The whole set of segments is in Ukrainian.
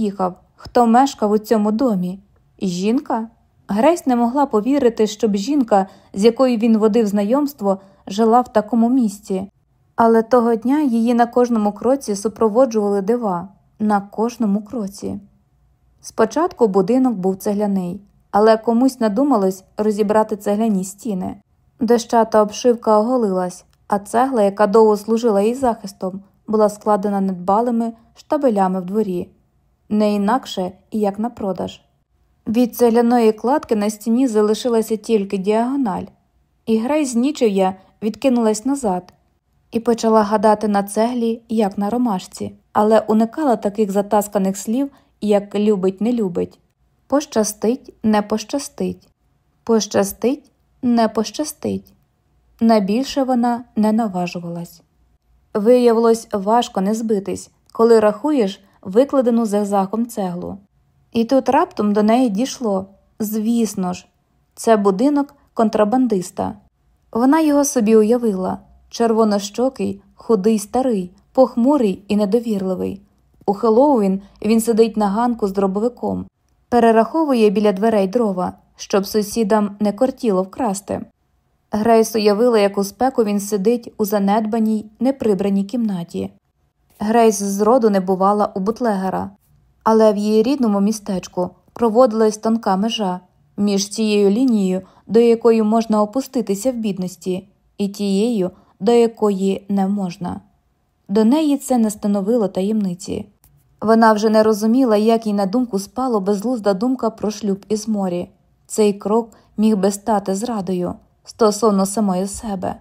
приїхав, хто мешкав у цьому домі? Жінка? Грейс не могла повірити, щоб жінка, з якою він водив знайомство, жила в такому місці. Але того дня її на кожному кроці супроводжували дива, на кожному кроці. Спочатку будинок був цегляний, але комусь надумалось розібрати цегляні стіни. Дощата обшивка оголилась, а цегла, яка довго служила їй захистом, була складена недбалими штабелями в дворі, не інакше як на продаж. Від цегляної кладки на стіні залишилася тільки діагональ, і Грей з нічия відкинулась назад і почала гадати на цеглі, як на ромашці, але уникала таких затасканих слів, як любить, не любить. Пощастить, не пощастить, пощастить, не пощастить. Найбільше вона не наважувалась. Виявилось, важко не збитись, коли рахуєш викладену зигзагом цеглу. І тут раптом до неї дійшло звісно ж, це будинок контрабандиста. Вона його собі уявила червонощокий, худий старий, похмурий і недовірливий. У Хеллоуін він сидить на ганку з дробовиком, перераховує біля дверей дрова, щоб сусідам не кортіло вкрасти. Грейс уявила, як у спеку він сидить у занедбаній, неприбраній кімнаті. Грейс зроду не бувала у бутлегера, але в її рідному містечку проводилась тонка межа між цією лінією, до якої можна опуститися в бідності, і тією, до якої не можна. До неї це не становило таємниці. Вона вже не розуміла, як їй на думку спало безглузда думка про шлюб із морі. Цей крок міг би стати зрадою стосовно самої себе.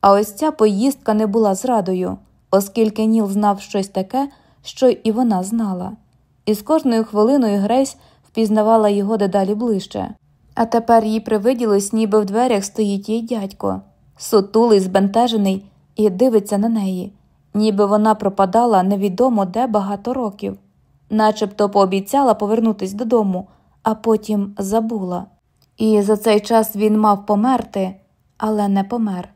А ось ця поїздка не була зрадою, оскільки Ніл знав щось таке, що і вона знала, і з кожною хвилиною Грейс впізнавала його дедалі ближче. А тепер їй привиділось, ніби в дверях стоїть їй дядько, сутулий, збентежений, і дивиться на неї, ніби вона пропадала невідомо де багато років, начебто пообіцяла повернутись додому, а потім забула. І за цей час він мав померти, але не помер.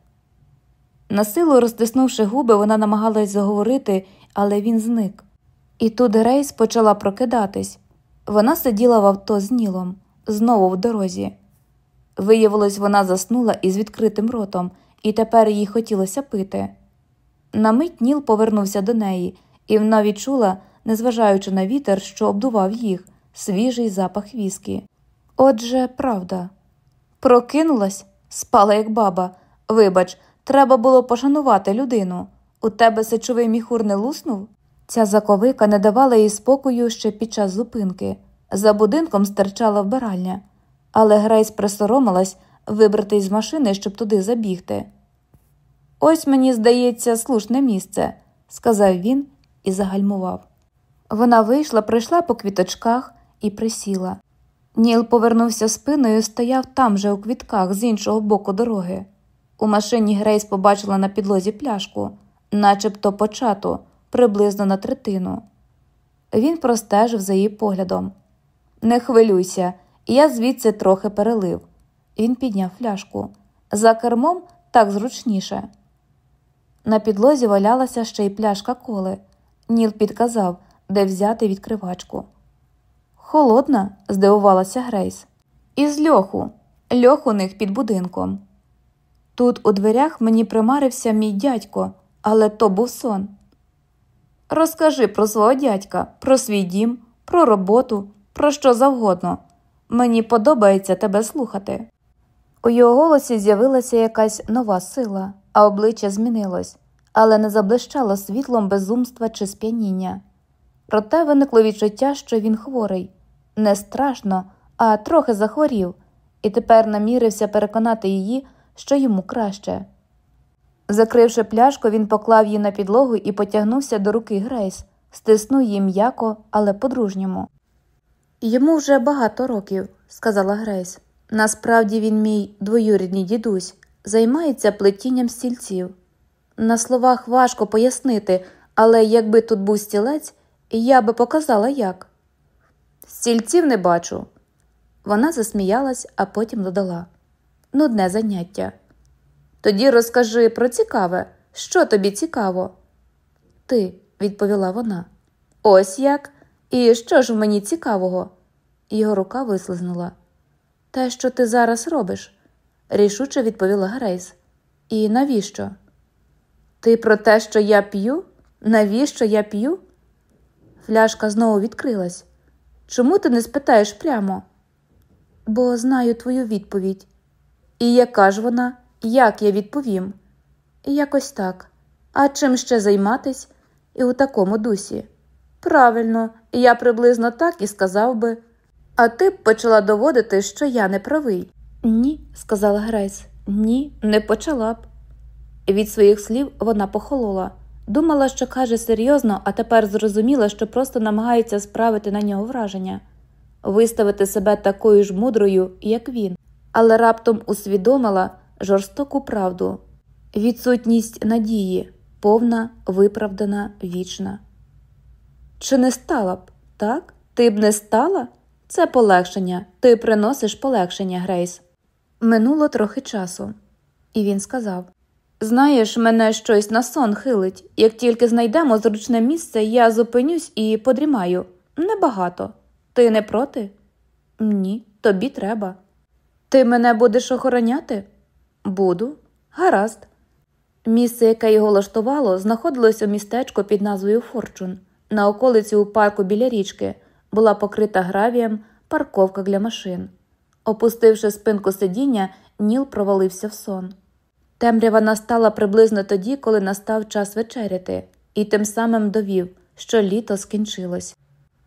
Насилу розтиснувши губи, вона намагалась заговорити, але він зник. І тут Грейс почала прокидатись. Вона сиділа в авто з Нілом, знову в дорозі. Виявилось, вона заснула із відкритим ротом, і тепер їй хотілося пити. На мить Ніл повернувся до неї, і вона відчула, незважаючи на вітер, що обдував їх, свіжий запах віскі. Отже, правда. Прокинулась, спала, як баба. Вибач, треба було пошанувати людину. У тебе сечовий міхур не луснув? Ця заковика не давала їй спокою ще під час зупинки. За будинком стирчала вбиральня, але Грейс присоромилась вибратись з машини, щоб туди забігти. Ось мені здається, слушне місце, сказав він і загальмував. Вона вийшла, пройшла по квіточках і присіла. Ніл повернувся спиною стояв там же у квітках з іншого боку дороги. У машині Грейс побачила на підлозі пляшку, начебто почату, приблизно на третину. Він простежив за її поглядом. Не хвилюйся, я звідси трохи перелив. Він підняв фляжку. За кермом так зручніше. На підлозі валялася ще й пляшка коли. Ніл підказав, де взяти відкривачку. Холодна, здивувалася Грейс. Із льоху, льох у них під будинком. Тут у дверях мені примарився мій дядько, але то був сон. Розкажи про свого дядька, про свій дім, про роботу, про що завгодно. Мені подобається тебе слухати. У його голосі з'явилася якась нова сила, а обличчя змінилось, але не заблищало світлом безумства чи сп'яніння. Проте виникло відчуття, що він хворий, не страшно, а трохи захворів, і тепер намірився переконати її, що йому краще. Закривши пляшку, він поклав її на підлогу і потягнувся до руки Грейс, стиснув її м'яко, але по-дружньому. Йому вже багато років, сказала Грейс. Насправді він мій двоюрідний дідусь, займається плетінням стільців. На словах важко пояснити, але якби тут був стілець, я би показала як. Стільців не бачу. Вона засміялась, а потім додала нудне заняття. Тоді розкажи про цікаве, що тобі цікаво? Ти, відповіла вона. Ось як. І що ж мені цікавого? Його рука вислизнула. Те, що ти зараз робиш, рішуче відповіла Грейс. І навіщо? Ти про те, що я п'ю? Навіщо я п'ю? Фляшка знову відкрилась. Чому ти не спитаєш прямо? Бо знаю твою відповідь. І яка ж вона, як я відповім? Якось так. А чим ще займатись? І у такому дусі. Правильно, я приблизно так і сказав би. А ти б почала доводити, що я не правий. Ні, сказала Грейс. Ні, не почала б. Від своїх слів вона похолола. Думала, що каже серйозно, а тепер зрозуміла, що просто намагається справити на нього враження, виставити себе такою ж мудрою, як він, але раптом усвідомила жорстоку правду, відсутність надії, повна, виправдана, вічна. Чи не стала б, так? Ти б не стала? Це полегшення, ти приносиш полегшення, Грейс. Минуло трохи часу, і він сказав Знаєш, мене щось на сон хилить. Як тільки знайдемо зручне місце, я зупинюсь і подрімаю. Небагато. Ти не проти? Ні, тобі треба. Ти мене будеш охороняти? Буду. Гаразд. Місце, яке його влаштувало, знаходилось у містечку під назвою Форчун. На околиці у парку біля річки була покрита гравієм парковка для машин. Опустивши спинку сидіння, Ніл провалився в сон. Темрява настала приблизно тоді, коли настав час вечеряти, і тим самим довів, що літо скінчилось.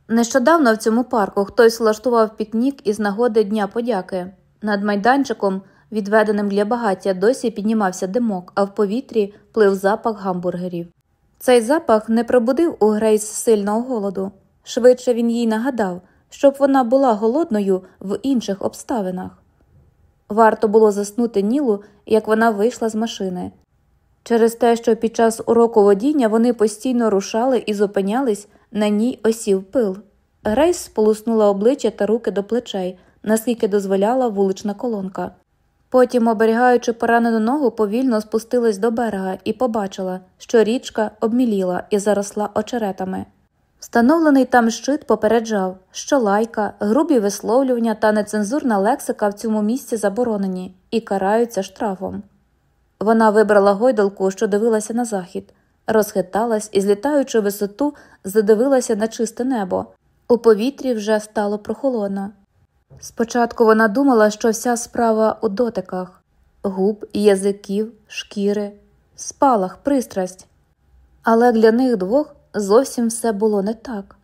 Нещодавно в цьому парку хтось влаштував пікнік із нагоди Дня подяки. Над майданчиком, відведеним для багаття, досі піднімався димок, а в повітрі плив запах гамбургерів. Цей запах не пробудив у Грейс сильного голоду. Швидше він їй нагадав, щоб вона була голодною в інших обставинах. Варто було заснути Нілу, як вона вийшла з машини. Через те, що під час уроку водіння вони постійно рушали і зупинялись, на ній осів пил. Грейс сполуснула обличчя та руки до плечей, наскільки дозволяла вулична колонка. Потім, оберігаючи поранену ногу, повільно спустилась до берега і побачила, що річка обміліла і заросла очеретами. Встановлений там щит попереджав, що лайка, грубі висловлювання та нецензурна лексика в цьому місці заборонені і караються штрафом. Вона вибрала гойдалку, що дивилася на захід, розхиталась і, злітаючи висоту, задивилася на чисте небо. У повітрі вже стало прохолодно. Спочатку вона думала, що вся справа у дотиках губ, язиків, шкіри, спалах, пристрасть. Але для них двох зовсім все було не так.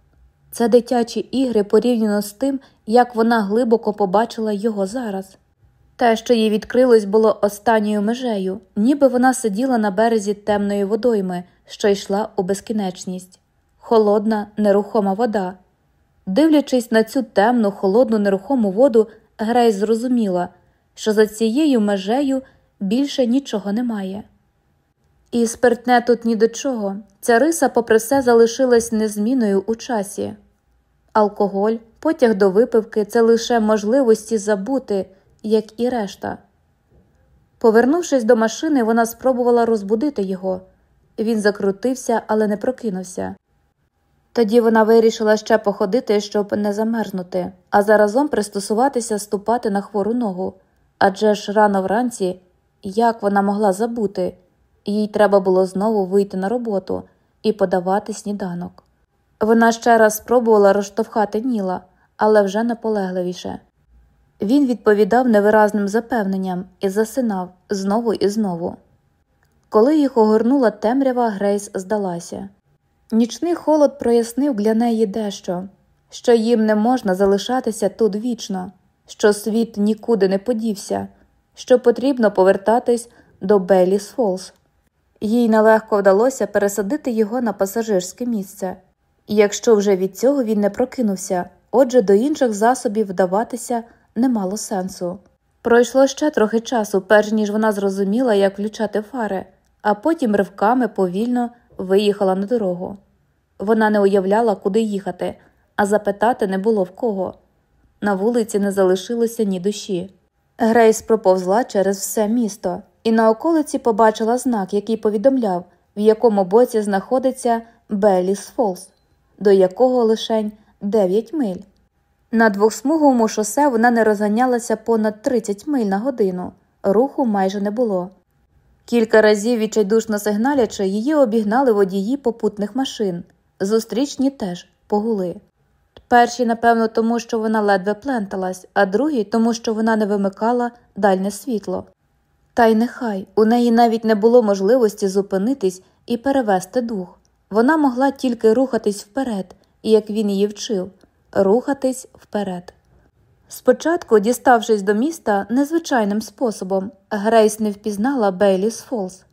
Це дитячі ігри порівняно з тим, як вона глибоко побачила його зараз. Те, що їй відкрилось, було останньою межею, ніби вона сиділа на березі темної водойми, що йшла у безкінечність, холодна, нерухома вода. Дивлячись на цю темну, холодну, нерухому воду, Грейс зрозуміла, що за цією межею більше нічого немає. І спиртне тут ні до чого, ця риса, попри все, залишилась незмінною у часі. Алкоголь, потяг до випивки це лише можливості забути, як і решта. Повернувшись до машини, вона спробувала розбудити його. Він закрутився, але не прокинувся. Тоді вона вирішила ще походити, щоб не замерзнути, а заразом пристосуватися ступати на хвору ногу. Адже ж рано вранці як вона могла забути, їй треба було знову вийти на роботу і подавати сніданок. Вона ще раз спробувала розштовхати Ніла, але вже наполегливіше. Він відповідав невиразним запевненням і засинав знову і знову. Коли їх огорнула темрява, Грейс здалася. Нічний холод прояснив для неї дещо, що їм не можна залишатися тут вічно, що світ нікуди не подівся, що потрібно повертатись до Беліс Фолз. Їй нелегко вдалося пересадити його на пасажирське місце, і якщо вже від цього він не прокинувся, отже, до інших засобів вдаватися не мало сенсу. Пройшло ще трохи часу, перш ніж вона зрозуміла, як включати фари, а потім ривками повільно виїхала на дорогу. Вона не уявляла, куди їхати, а запитати не було в кого. На вулиці не залишилося ні душі. Грейс проповзла через все місто і на околиці побачила знак, який повідомляв, в якому боці знаходиться Белліс Фолс, до якого лишень 9 миль. На двохсмуговому шосе вона не розганялася понад 30 миль на годину, руху майже не було. Кілька разів відчайдушно сигналячи, її обігнали водії попутних машин, зустрічні теж погули. Перші, напевно, тому що вона ледве пленталась, а другі тому, що вона не вимикала дальне світло. Та й нехай у неї навіть не було можливості зупинитись і перевести дух. Вона могла тільки рухатись вперед, і як він її вчив, рухатись вперед. Спочатку, діставшись до міста незвичайним способом, Грейс не впізнала Бейліс Фолз,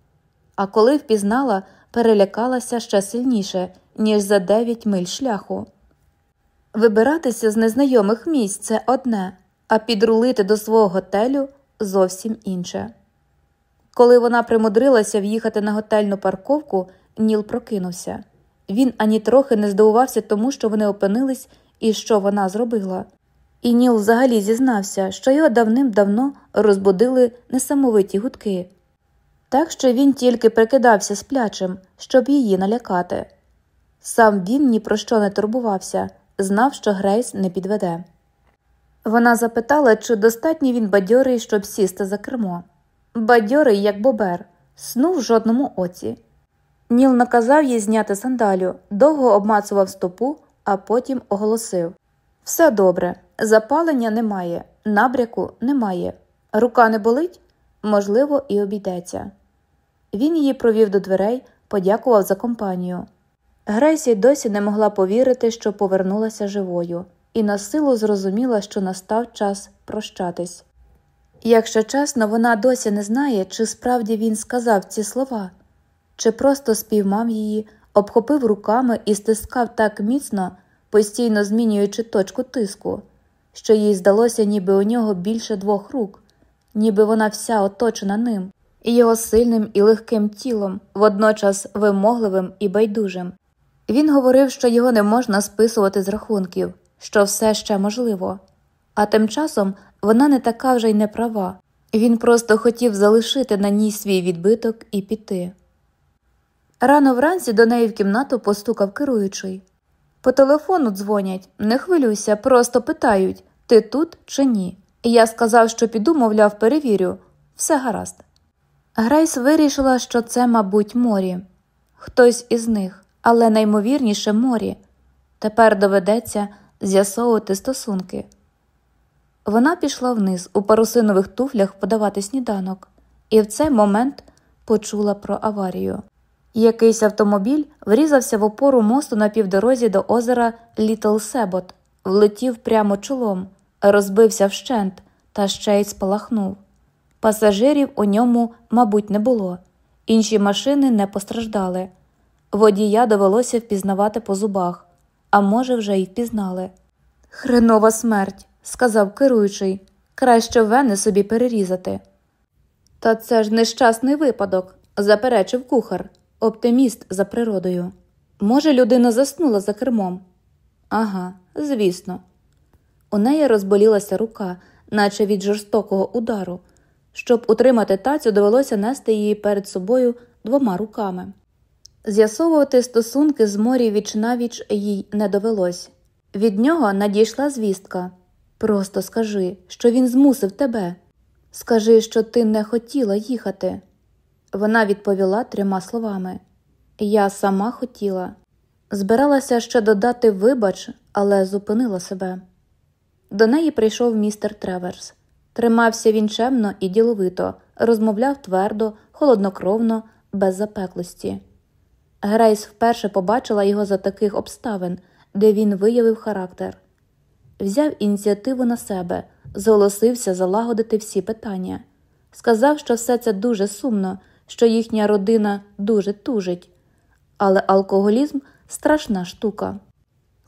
а коли впізнала, перелякалася ще сильніше, ніж за дев'ять миль шляху. Вибиратися з незнайомих місць це одне, а підрулити до свого готелю зовсім інше. Коли вона примудрилася в'їхати на готельну парковку, Ніл прокинувся. Він ані трохи не здивувався тому, що вони опинились і що вона зробила. І Ніл взагалі зізнався, що його давним-давно розбудили несамовиті гудки, так що він тільки прикидався сплячим, щоб її налякати. Сам він ні про що не турбувався, знав, що Грейс не підведе. Вона запитала, чи достатньо він бадьорий, щоб сісти за кермо. Бадьорий, як бобер, сну в жодному оці. Ніл наказав їй зняти сандалю, довго обмацував стопу, а потім оголосив Все добре, запалення немає, набряку немає. Рука не болить? Можливо, і обійдеться. Він її провів до дверей, подякував за компанію. Грейсі досі не могла повірити, що повернулася живою, і на силу зрозуміла, що настав час прощатись. Якщо чесно, вона досі не знає, чи справді він сказав ці слова, чи просто спіймав її, обхопив руками і стискав так міцно, постійно змінюючи точку тиску, що їй здалося, ніби у нього більше двох рук, ніби вона вся оточена ним, і його сильним і легким тілом, водночас вимогливим і байдужим. Він говорив, що його не можна списувати з рахунків, що все ще можливо, а тим часом вона не така вже й не права, він просто хотів залишити на ній свій відбиток і піти. Рано вранці до неї в кімнату постукав керуючий. По телефону дзвонять, не хвилюйся, просто питають ти тут чи ні. Я сказав, що піду, мовляв, перевірю, все гаразд. Грейс вирішила, що це, мабуть, морі, хтось із них, але наймовірніше морі. Тепер доведеться з'ясовувати стосунки. Вона пішла вниз у парусинових туфлях подавати сніданок, і в цей момент почула про аварію. Якийсь автомобіль врізався в опору мосту на півдорозі до озера Літл Себот, влетів прямо чолом, розбився вщент та ще й спалахнув. Пасажирів у ньому, мабуть, не було, інші машини не постраждали. Водія довелося впізнавати по зубах, а може, вже й впізнали. Хренова смерть, сказав керуючий, краще вени собі перерізати. Та це ж нещасний випадок, заперечив кухар оптиміст за природою. Може, людина заснула за кермом? Ага, звісно. У неї розболілася рука, наче від жорстокого удару. Щоб утримати тацю, довелося нести її перед собою двома руками. З'ясовувати стосунки з морі віч навіч їй не довелось. Від нього надійшла звістка просто скажи, що він змусив тебе. Скажи, що ти не хотіла їхати. Вона відповіла трьома словами Я сама хотіла. Збиралася ще додати вибач, але зупинила себе. До неї прийшов містер Треверс. Тримався він чемно і діловито, розмовляв твердо, холоднокровно, без запеклості. Грейс вперше побачила його за таких обставин, де він виявив характер, взяв ініціативу на себе, зголосився залагодити всі питання, сказав, що все це дуже сумно що їхня родина дуже тужить, але алкоголізм страшна штука.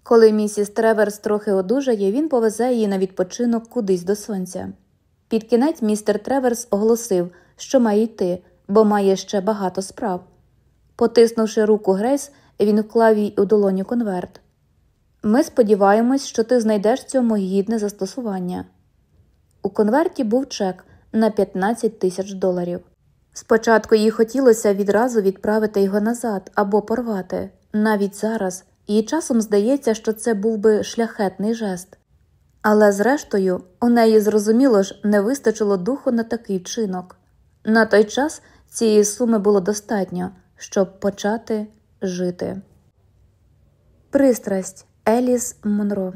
Коли місіс Треверс трохи одужає, він повезе її на відпочинок кудись до сонця. Під кінець містер Треверс оголосив, що має йти, бо має ще багато справ. Потиснувши руку Грейс, він вклав їй у долоню конверт. Ми сподіваємось, що ти знайдеш цьому гідне застосування. У конверті був чек на 15 тисяч доларів. Спочатку їй хотілося відразу відправити його назад або порвати. Навіть зараз і часом здається, що це був би шляхетний жест. Але, зрештою, у неї зрозуміло ж не вистачило духу на такий вчинок. На той час цієї суми було достатньо, щоб почати жити. Пристрасть Еліс Монро